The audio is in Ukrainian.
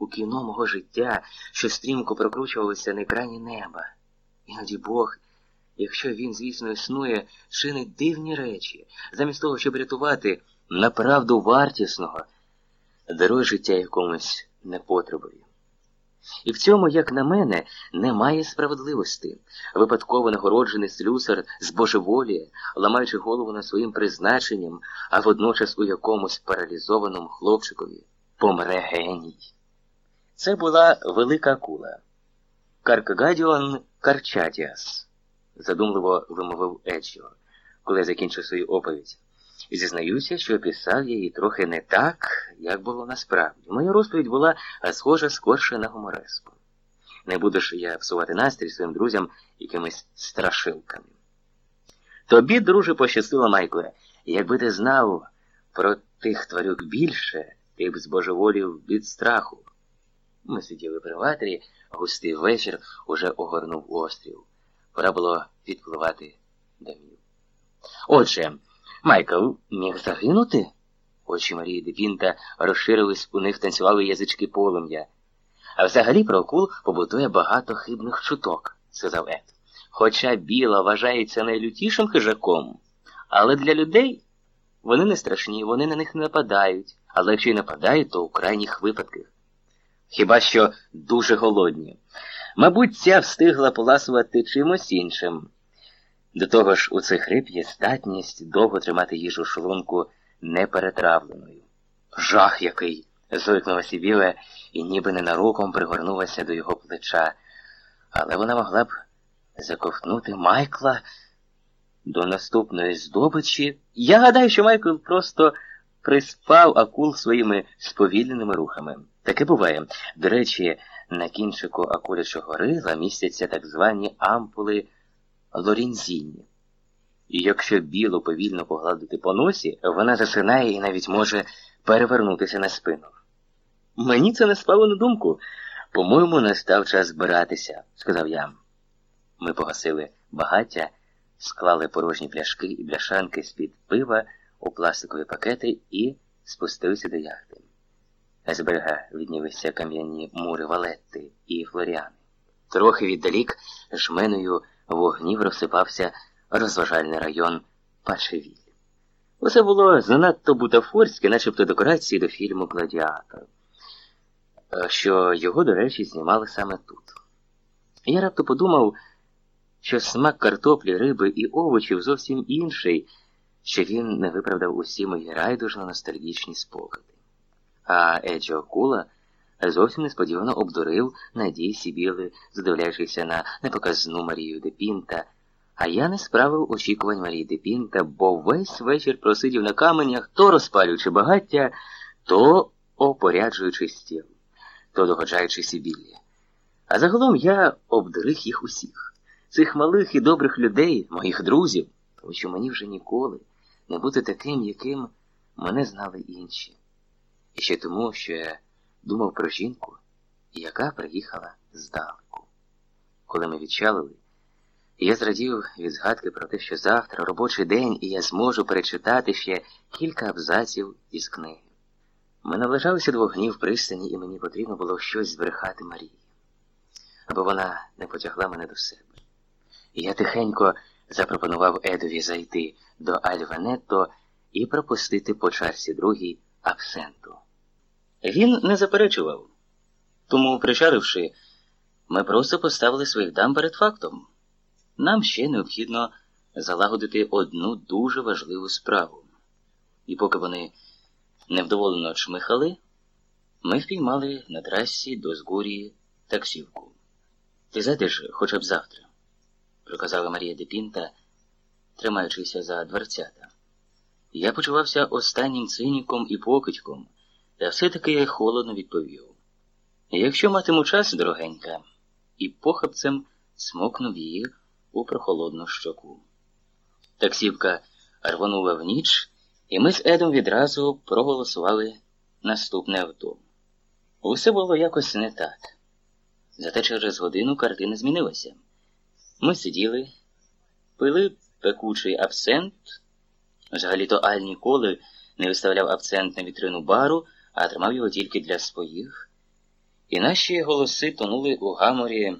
у кіно мого життя, що стрімко прокручувалося на екрані неба. Іноді Бог, якщо він, звісно, існує, чинить дивні речі, замість того, щоб рятувати направду вартісного, дарує життя якомусь непотребові. І в цьому, як на мене, немає справедливості. Випадково нагороджений слюсар збожеволіє, ламаючи голову над своїм призначенням, а водночас у якомусь паралізованому хлопчикові помре геній. Це була велика акула. Каркагадіон Карчатіас, задумливо вимовив Еджіо, коли закінчив свою оповідь. Зізнаюся, що описав я її трохи не так, як було насправді. Моя розповідь була схожа скорше на гумореску. Не буду ж я псувати настрій своїм друзям якимись страшилками. Тобі, друже, пощастило, Майкле, якби ти знав про тих тварюк більше, ти б збожеволів від страху. Ми сиділи при ватрі, густий вечір уже огорнув острів. Пора було відпливати домів. Отже, Майкл міг загинути? Очі Марії Депінта розширились, у них танцювали язички полум'я. А взагалі про акул побутує багато хибних чуток, сказав Ед. Хоча біла вважається найлютішим хижаком, але для людей вони не страшні, вони на них не нападають, але якщо й нападають, то у крайніх випадках. Хіба що дуже голодні. Мабуть, ця встигла поласувати чимось іншим. До того ж, у цих риб є здатність довго тримати їжу шлунку неперетравленою. Жах який! зойкнулася біле і ніби ненароком пригорнулася до його плеча, але вона могла б заковтнути Майкла до наступної здобичі. Я гадаю, що Майкл просто приспав акул своїми сповільненими рухами. Таке буває. До речі, на кінчику акулячого рила містяться так звані ампули лорінзіні. І якщо біло повільно погладити по носі, вона засинає і навіть може перевернутися на спину. Мені це не спало на думку. По-моєму, настав час збиратися, сказав я. Ми погасили багаття, склали порожні пляшки і бляшанки з-під пива у пластикові пакети і спустилися до яхти. З берега віднілися кам'яні мури Валетти і Флоріани. Трохи віддалік жменою вогнів розсипався розважальний район Пачевіль. Усе було занадто бутафорське, начебто декорації до фільму Гладіатор, що його, до речі, знімали саме тут. Я раптом подумав, що смак картоплі, риби і овочів зовсім інший, що він не виправдав усі мої райдужно ностальгічні спогади. А Еджо Кула зовсім несподівано обдурив надії Сібіли, задивляючися на непоказну Марію Депінта, а я не справив очікувань Марії Депінта, бо весь вечір просидів на каменях, то розпалюючи багаття, то опоряджуючи стіл, то догоджаючи Сібілі. А загалом я обдурив їх усіх, цих малих і добрих людей, моїх друзів, тому що мені вже ніколи не бути таким, яким мене знали інші. І ще тому, що я думав про жінку, яка приїхала здалеку. Коли ми відчалили, я зрадів від згадки про те, що завтра робочий день, і я зможу перечитати ще кілька абзаців із книги. Ми наближалися до вогнів пристані, і мені потрібно було щось збрехати Марії, аби вона не потягла мене до себе. Я тихенько запропонував Едові зайти до Альванетто і пропустити по чарці другій абсенту. Він не заперечував, тому, причаривши, ми просто поставили своїх дам перед фактом. Нам ще необхідно залагодити одну дуже важливу справу. І поки вони невдоволено чмихали, ми впіймали на трасі до Згурії таксівку. Ти зайдеш хоча б завтра, проказала Марія Депінта, тримаючися за дверцята. Я почувався останнім циніком і покидьком, та все-таки я холодно відповів. Якщо матиму час, дорогенька, і похапцем смокнув її у прохолодну щоку. Таксівка рвонула в ніч, і ми з Едом відразу проголосували наступне авто. Усе було якось не так. Зате через годину картина змінилася. Ми сиділи, пили пекучий абсент. Взагалі-то Аль ніколи не виставляв акцент на вітрину бару, а тримав його тільки для своїх. І наші голоси тонули у гаморі